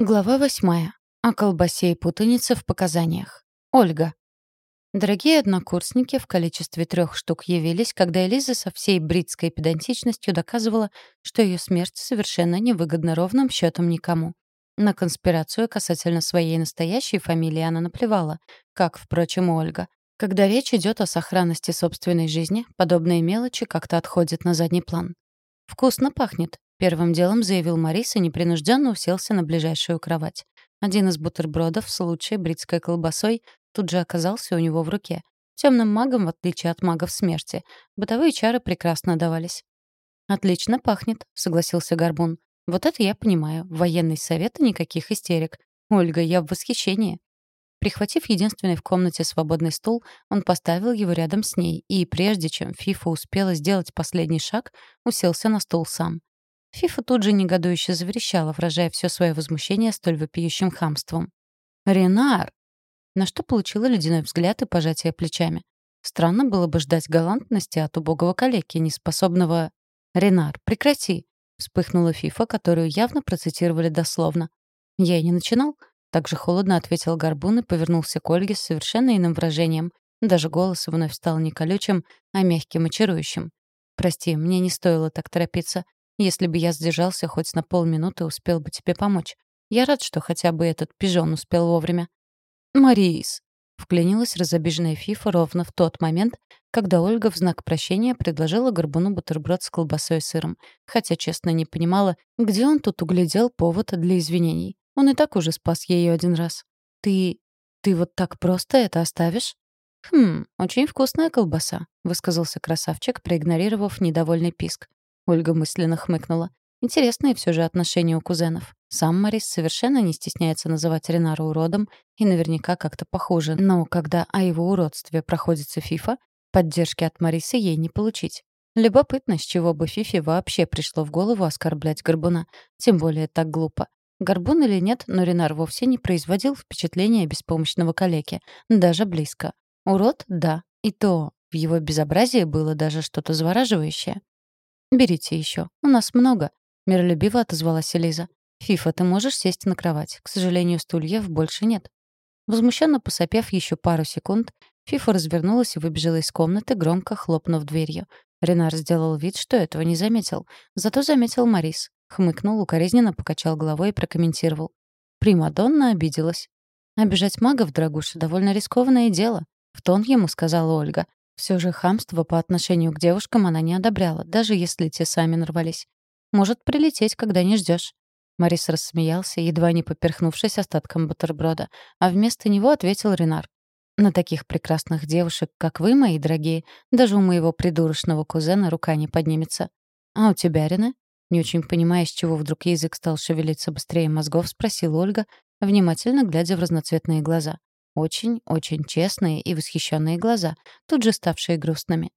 Глава восьмая. О колбасе и путанице в показаниях. Ольга. Дорогие однокурсники в количестве трех штук явились, когда Элиза со всей бритской педантичностью доказывала, что ее смерть совершенно невыгодна ровным счетом никому. На конспирацию касательно своей настоящей фамилии она наплевала, как, впрочем, Ольга. Когда речь идет о сохранности собственной жизни, подобные мелочи как-то отходят на задний план. «Вкусно пахнет», Первым делом заявил Марис и непринужденно уселся на ближайшую кровать. Один из бутербродов с лучшей бритской колбасой тут же оказался у него в руке. Темным магом, в отличие от магов смерти, бытовые чары прекрасно давались. «Отлично пахнет», — согласился Горбун. «Вот это я понимаю. Военный совет и никаких истерик. Ольга, я в восхищении». Прихватив единственный в комнате свободный стул, он поставил его рядом с ней и, прежде чем Фифа успела сделать последний шаг, уселся на стул сам. Фифа тут же негодующе заверещала, выражая все свое возмущение столь вопиющим хамством. «Ренар!» На что получила ледяной взгляд и пожатие плечами. Странно было бы ждать галантности от убогого калеки, неспособного... «Ренар, прекрати!» — вспыхнула Фифа, которую явно процитировали дословно. «Я и не начинал», — также холодно ответил Горбун и повернулся к Ольге с совершенно иным выражением. Даже голос вновь стал не колючим, а мягким и чарующим. «Прости, мне не стоило так торопиться. Если бы я сдержался хоть на полминуты, успел бы тебе помочь. Я рад, что хотя бы этот пижон успел вовремя». «Марис!» — вклинилась разобиженная Фифа ровно в тот момент, когда Ольга в знак прощения предложила Горбуну бутерброд с колбасой и сыром, хотя, честно, не понимала, где он тут углядел повод для извинений. Он и так уже спас ее один раз. «Ты... ты вот так просто это оставишь?» «Хм, очень вкусная колбаса», — высказался красавчик, проигнорировав недовольный писк. Ольга мысленно хмыкнула. Интересные все же отношения у кузенов. Сам Морис совершенно не стесняется называть Ренара уродом и наверняка как-то похоже. Но когда о его уродстве проходится Фифа, поддержки от Марисы ей не получить. Любопытно, с чего бы Фифе вообще пришло в голову оскорблять Горбуна. Тем более так глупо. Горбун или нет, но Ренар вовсе не производил впечатления беспомощного калеки. Даже близко. Урод — да. И то в его безобразии было даже что-то завораживающее. «Берите еще. У нас много», — миролюбиво отозвалась Элиза. «Фифа, ты можешь сесть на кровать. К сожалению, стульев больше нет». Возмущенно посопев еще пару секунд, Фифа развернулась и выбежала из комнаты, громко хлопнув дверью. Ренар сделал вид, что этого не заметил. Зато заметил Марис. Хмыкнул, укоризненно покачал головой и прокомментировал. Примадонна обиделась. «Обижать магов, дорогуша, довольно рискованное дело», — в тон ему сказала Ольга. Все же хамство по отношению к девушкам она не одобряла, даже если те сами нарвались. Может прилететь, когда не ждешь. Марис рассмеялся, едва не поперхнувшись остатком бутерброда, а вместо него ответил Ренар. «На таких прекрасных девушек, как вы, мои дорогие, даже у моего придурочного кузена рука не поднимется. А у тебя, Рене?» Не очень понимая, с чего вдруг язык стал шевелиться быстрее мозгов, спросила Ольга, внимательно глядя в разноцветные глаза. Очень-очень честные и восхищенные глаза, тут же ставшие грустными.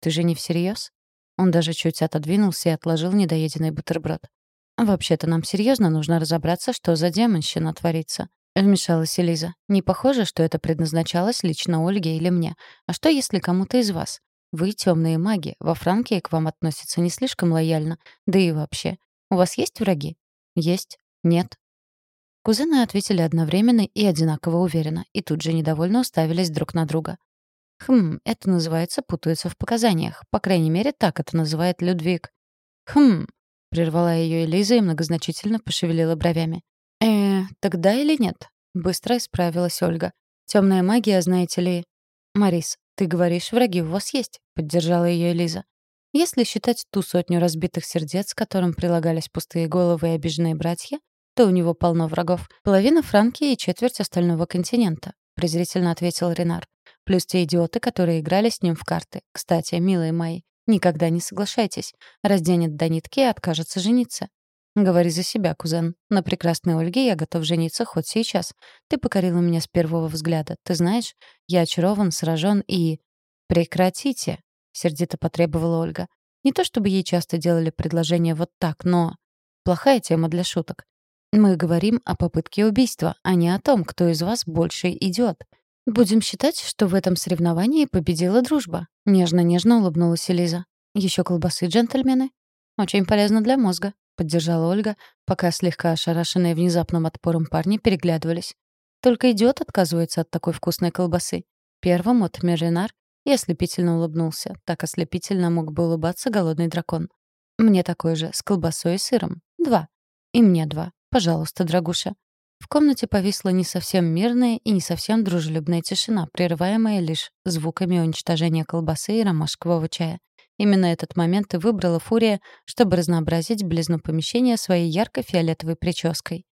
«Ты же не всерьез? Он даже чуть отодвинулся и отложил недоеденный бутерброд. «Вообще-то нам серьезно нужно разобраться, что за демонщина творится», — вмешалась Элиза. «Не похоже, что это предназначалось лично Ольге или мне. А что, если кому-то из вас? Вы темные маги, во Франкии к вам относятся не слишком лояльно. Да и вообще. У вас есть враги? Есть? Нет? Кузены ответили одновременно и одинаково уверенно, и тут же недовольно уставились друг на друга. «Хм, это называется путаются в показаниях. По крайней мере, так это называет Людвиг». «Хм», — прервала ее Элиза и многозначительно пошевелила бровями. «Э, тогда или нет?» — быстро исправилась Ольга. «Темная магия, знаете ли...» «Марис, ты говоришь, враги у вас есть», — поддержала ее Элиза. Если считать ту сотню разбитых сердец, которым прилагались пустые головы и обиженные братья, то у него полно врагов. Половина Франки и четверть остального континента», — презрительно ответил Ренар. «Плюс те идиоты, которые играли с ним в карты. Кстати, милые мои, никогда не соглашайтесь. Разденет до нитки и откажется жениться. «Говори за себя, кузен. На прекрасной Ольге я готов жениться хоть сейчас. Ты покорила меня с первого взгляда. Ты знаешь, я очарован, сражен и...» «Прекратите!» — сердито потребовала Ольга. Не то чтобы ей часто делали предложение вот так, но... Плохая тема для шуток. Мы говорим о попытке убийства, а не о том, кто из вас больше идиот. Будем считать, что в этом соревновании победила дружба. Нежно-нежно улыбнулась Элиза. Еще колбасы, джентльмены? Очень полезно для мозга. — поддержала Ольга, пока слегка ошарашенные внезапным отпором парни переглядывались. «Только идиот отказывается от такой вкусной колбасы. Первым от Меринар и ослепительно улыбнулся. Так ослепительно мог бы улыбаться голодный дракон. «Мне такой же, с колбасой и сыром. Два. И мне два. Пожалуйста, дорогуша». В комнате повисла не совсем мирная и не совсем дружелюбная тишина, прерываемая лишь звуками уничтожения колбасы и ромашкового чая. Именно этот момент и выбрала Фурия, чтобы разнообразить близну помещения своей ярко-фиолетовой прической.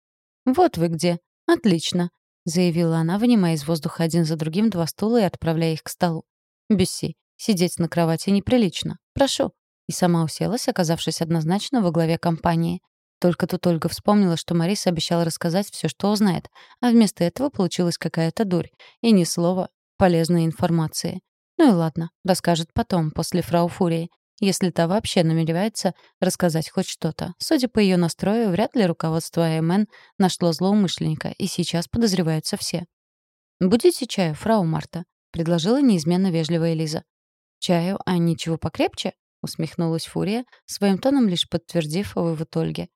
«Вот вы где. Отлично», — заявила она, вынимая из воздуха один за другим два стула и отправляя их к столу. «Бюсси, сидеть на кровати неприлично. Прошу». И сама уселась, оказавшись однозначно во главе компании. Только тут Ольга вспомнила, что Марис обещала рассказать все, что узнает, а вместо этого получилась какая-то дурь и ни слова полезной информации. Ну и ладно, расскажет потом, после фрау Фурии, если та вообще намеревается рассказать хоть что-то. Судя по ее настрою, вряд ли руководство АМН нашло злоумышленника, и сейчас подозреваются все. «Будете чаю, фрау Марта?» — предложила неизменно вежливая Лиза. «Чаю, а ничего покрепче?» — усмехнулась Фурия, своим тоном лишь подтвердив вывод Ольги.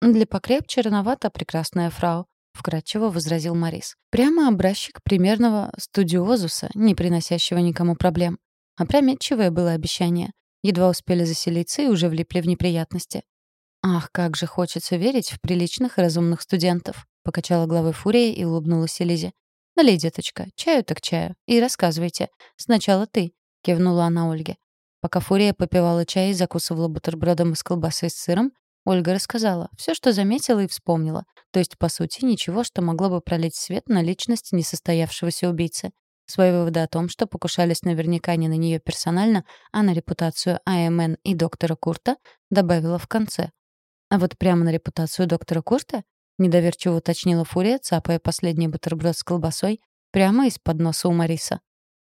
«Для покрепче рановато, прекрасная фрау. — вкратчиво возразил Морис. «Прямо образчик примерного студиозуса, не приносящего никому проблем. Опрометчивое было обещание. Едва успели заселиться и уже влипли в неприятности. «Ах, как же хочется верить в приличных и разумных студентов», — покачала головой Фурия и улыбнулась Элизе. «Налей, деточка, чаю так чаю. И рассказывайте. Сначала ты», — кивнула она Ольге. Пока Фурия попивала чай и закусывала бутербродом из колбасы с сыром, Ольга рассказала все, что заметила и вспомнила. То есть, по сути, ничего, что могло бы пролить свет на личность несостоявшегося убийцы. Свои выводы о том, что покушались наверняка не на нее персонально, а на репутацию АМН и доктора Курта, добавила в конце. А вот прямо на репутацию доктора Курта? Недоверчиво уточнила Фурия, цапая последний бутерброд с колбасой прямо из-под носа у Мариса.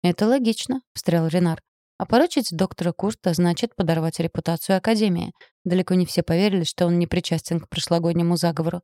«Это логично», — встрял Ренар. Опорочить доктора Курта значит подорвать репутацию Академии. Далеко не все поверили, что он не причастен к прошлогоднему заговору.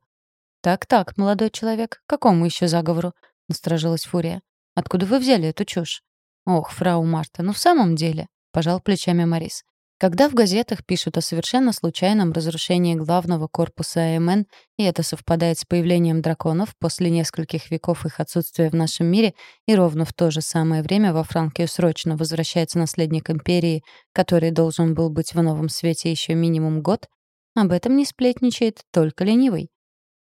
«Так-так, молодой человек, какому еще заговору?» — насторожилась Фурия. «Откуда вы взяли эту чушь?» «Ох, фрау Марта, ну в самом деле», — пожал плечами Морис. Когда в газетах пишут о совершенно случайном разрушении главного корпуса АМН, и это совпадает с появлением драконов после нескольких веков их отсутствия в нашем мире, и ровно в то же самое время во Франкию срочно возвращается наследник империи, который должен был быть в новом свете еще минимум год, об этом не сплетничает только ленивый.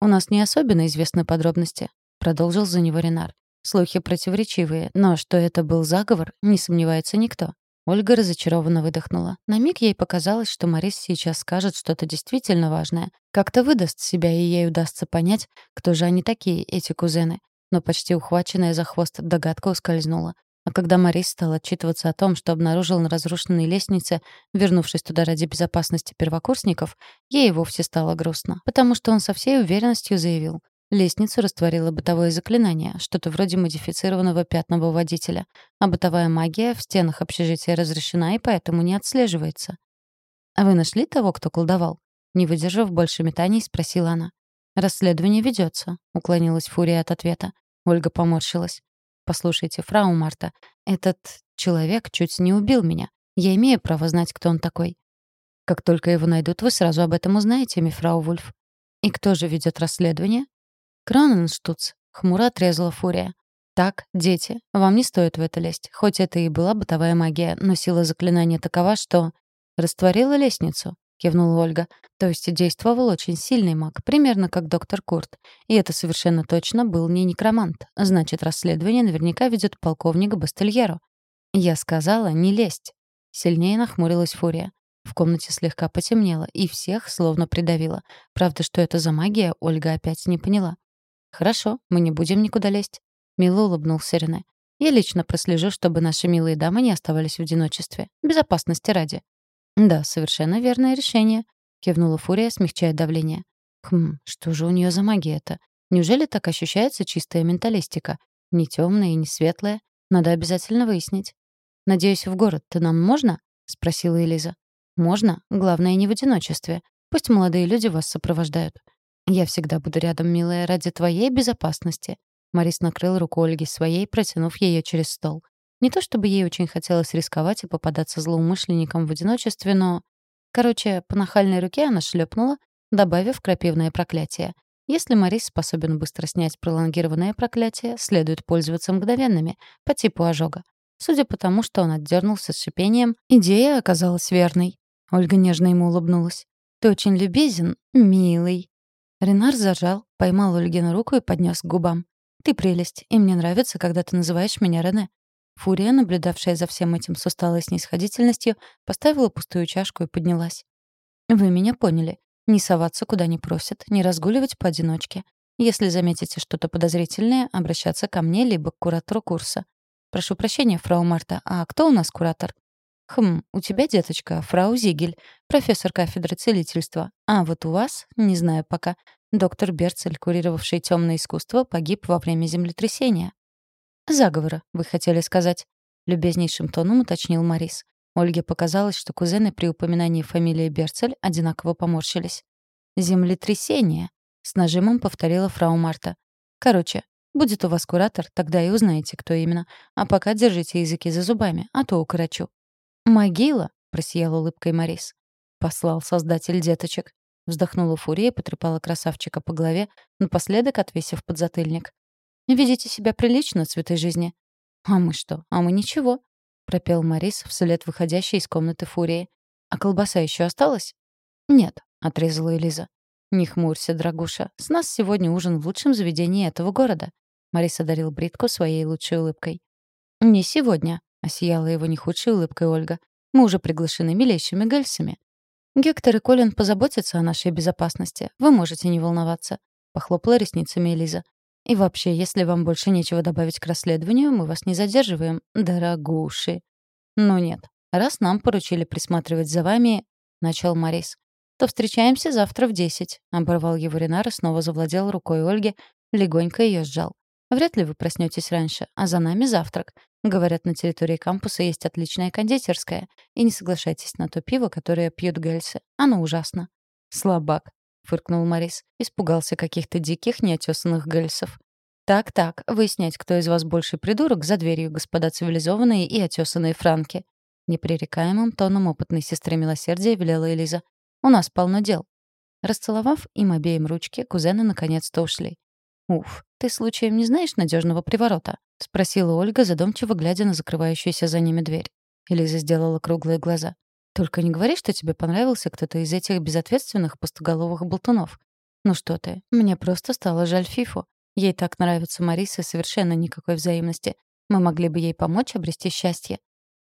«У нас не особенно известны подробности», — продолжил за него Ренар. «Слухи противоречивые, но что это был заговор, не сомневается никто. Ольга разочарованно выдохнула. На миг ей показалось, что Марис сейчас скажет что-то действительно важное. Как-то выдаст себя, и ей удастся понять, кто же они такие, эти кузены. Но почти ухваченная за хвост догадка ускользнула. А когда Марис стал отчитываться о том, что обнаружил на разрушенной лестнице, вернувшись туда ради безопасности первокурсников, ей вовсе стало грустно, потому что он со всей уверенностью заявил, Лестницу растворило бытовое заклинание, что-то вроде модифицированного пятного водителя, а бытовая магия в стенах общежития разрешена и поэтому не отслеживается. «А вы нашли того, кто колдовал?» Не выдержав больше метаний, спросила она. «Расследование ведется», — уклонилась Фурия от ответа. Ольга поморщилась. «Послушайте, фрау Марта, этот человек чуть не убил меня. Я имею право знать, кто он такой. Как только его найдут, вы сразу об этом узнаете, мифрау Вульф. И кто же ведет расследование? «Кроненштуц», — хмуро отрезала Фурия. «Так, дети, вам не стоит в это лезть. Хоть это и была бытовая магия, но сила заклинания такова, что...» «Растворила лестницу», — кивнула Ольга. «То есть действовал очень сильный маг, примерно как доктор Курт. И это совершенно точно был не некромант. Значит, расследование наверняка ведет полковник Бастельеро». «Я сказала, не лезть». Сильнее нахмурилась Фурия. В комнате слегка потемнело, и всех словно придавило. Правда, что это за магия, Ольга опять не поняла. «Хорошо, мы не будем никуда лезть», — мило улыбнулся Рене. «Я лично прослежу, чтобы наши милые дамы не оставались в одиночестве. Безопасности ради». «Да, совершенно верное решение», — кивнула Фурия, смягчая давление. «Хм, что же у нее за магия-то? Неужели так ощущается чистая менталистика? Не темная и не светлая? Надо обязательно выяснить». «Надеюсь, в город-то нам можно?» — спросила Элиза. «Можно. Главное, не в одиночестве. Пусть молодые люди вас сопровождают. «Я всегда буду рядом, милая, ради твоей безопасности». Марис накрыл руку Ольги своей, протянув ее через стол. Не то чтобы ей очень хотелось рисковать и попадаться злоумышленникам в одиночестве, но... Короче, по нахальной руке она шлепнула, добавив крапивное проклятие. Если Марис способен быстро снять пролонгированное проклятие, следует пользоваться мгновенными, по типу ожога. Судя по тому, что он отдернулся с шипением, идея оказалась верной. Ольга нежно ему улыбнулась. «Ты очень любезен, милый». Ренар зажал, поймал Ольгину руку и поднес к губам. «Ты прелесть, и мне нравится, когда ты называешь меня Рене». Фурия, наблюдавшая за всем этим с усталой снисходительностью, поставила пустую чашку и поднялась. «Вы меня поняли. Не соваться куда не просят, не разгуливать поодиночке. Если заметите что-то подозрительное, обращаться ко мне либо к куратору курса. Прошу прощения, фрау Марта, а кто у нас куратор?» «Хм, у тебя, деточка, фрау Зигель, профессор кафедры целительства. А вот у вас, не знаю пока, доктор Берцель, курировавший темное искусство, погиб во время землетрясения». «Заговора, вы хотели сказать?» — любезнейшим тоном уточнил Морис. Ольге показалось, что кузены при упоминании фамилии Берцель одинаково поморщились. «Землетрясение», — с нажимом повторила фрау Марта. «Короче, будет у вас куратор, тогда и узнаете, кто именно. А пока держите языки за зубами, а то укорочу». «Могила?» — просиял улыбкой Морис. «Послал создатель деточек». Вздохнула Фурия и потрепала красавчика по голове, напоследок отвесив подзатыльник. «Ведите себя прилично, цветы жизни». «А мы что? А мы ничего», — пропел Морис вслед выходящей из комнаты Фурии. «А колбаса еще осталась?» «Нет», — отрезала Элиза. «Не хмурься, дорогуша. С нас сегодня ужин в лучшем заведении этого города». Морис одарил Бритку своей лучшей улыбкой. «Не сегодня», — осияла его не худшей улыбкой Ольга. «Мы уже приглашены милейшими гельсами». «Гектор и Колин позаботятся о нашей безопасности. Вы можете не волноваться», — похлопала ресницами Элиза. «И вообще, если вам больше нечего добавить к расследованию, мы вас не задерживаем, дорогуши». «Ну нет, раз нам поручили присматривать за вами», — начал Морис, «то встречаемся завтра в десять», — оборвал его Ренар и снова завладел рукой Ольги, легонько ее сжал. Вряд ли вы проснетесь раньше, а за нами завтрак. Говорят, на территории кампуса есть отличная кондитерская. И не соглашайтесь на то пиво, которое пьют гельсы. Оно ужасно. Слабак, фыркнул Морис. Испугался каких-то диких, неотесанных гельсов. Так-так, выяснять, кто из вас больше придурок, за дверью, господа цивилизованные и отесанные франки. Непререкаемым тоном опытной сестры милосердия велела Элиза. «У нас полно дел». Расцеловав им обеим ручки, кузены наконец-то ушли. «Уф, ты случаем не знаешь надежного приворота?» — спросила Ольга, задумчиво глядя на закрывающуюся за ними дверь. Элиза сделала круглые глаза. «Только не говори, что тебе понравился кто-то из этих безответственных пустоголовых болтунов. Ну что ты, мне просто стало жаль Фифу. Ей так нравится Мариса, совершенно никакой взаимности. Мы могли бы ей помочь обрести счастье».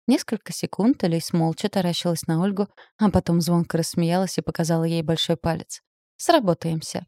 Несколько секунд Элис молча таращилась на Ольгу, а потом звонко рассмеялась и показала ей большой палец. «Сработаемся».